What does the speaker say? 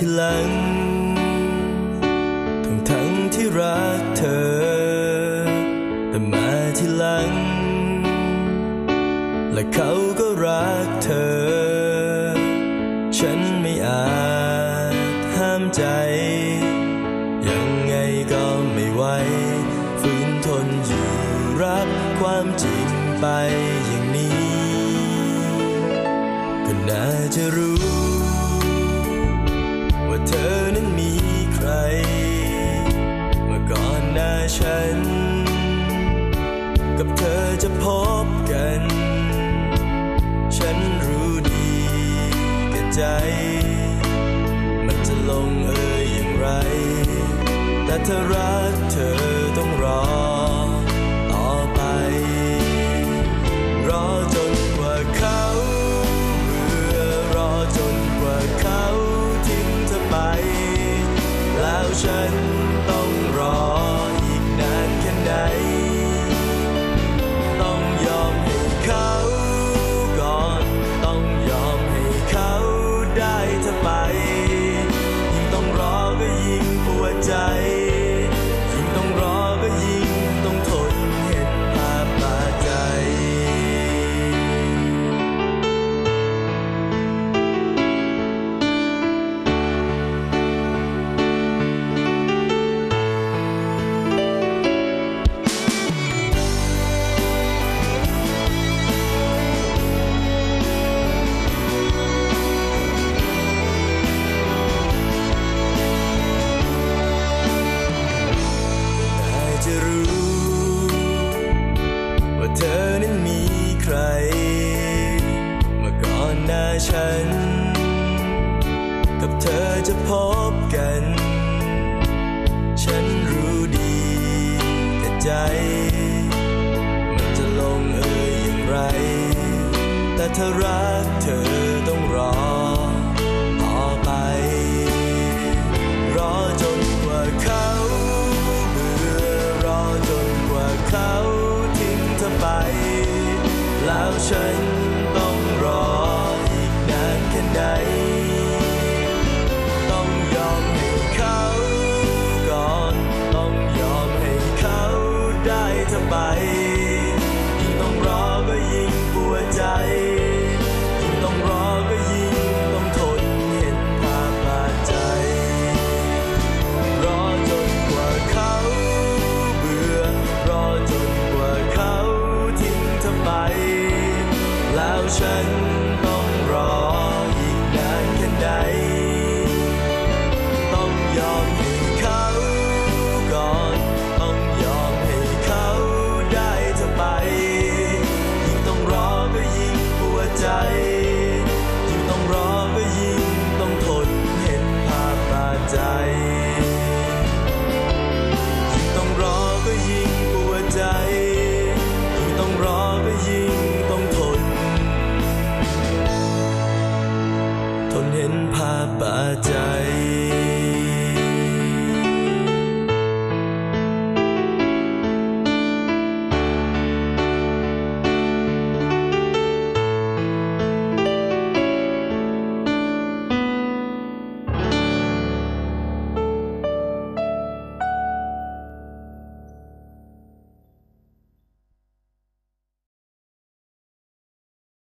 ที่หลัง ทั้งทั้งที่รักเธอ แต่มาที่หลัง และเขาก็รักเธอ ฉันไม่อาจห้ามใจ ยังไงก็ไม่ไหวฝืนทนอยู่รับความจริงไปอย่างนี้ ก็น่าจะรู้ เธอนั้นมีใคร เมื่อก่อนหน้าฉัน กับเธอจะพบกัน ฉันรู้ดีแก่ใจ มันจะลงเอยอย่างไร แต่ถ้ารักเธอต้องรอ ไกับเธอจะพบกัน ฉันรู้ดีแต่ใจ มันจะลงเอ่ยอย่างไร แต่ถ้ารักเธอต้องรอต่อไป รอจนกว่าเขาเบื่อรอจนกว่าเขาทิ้งเธอไป แล้วฉัน แล้วฉันต้องรออีกนานแค่ไหนต้องยอมให้เข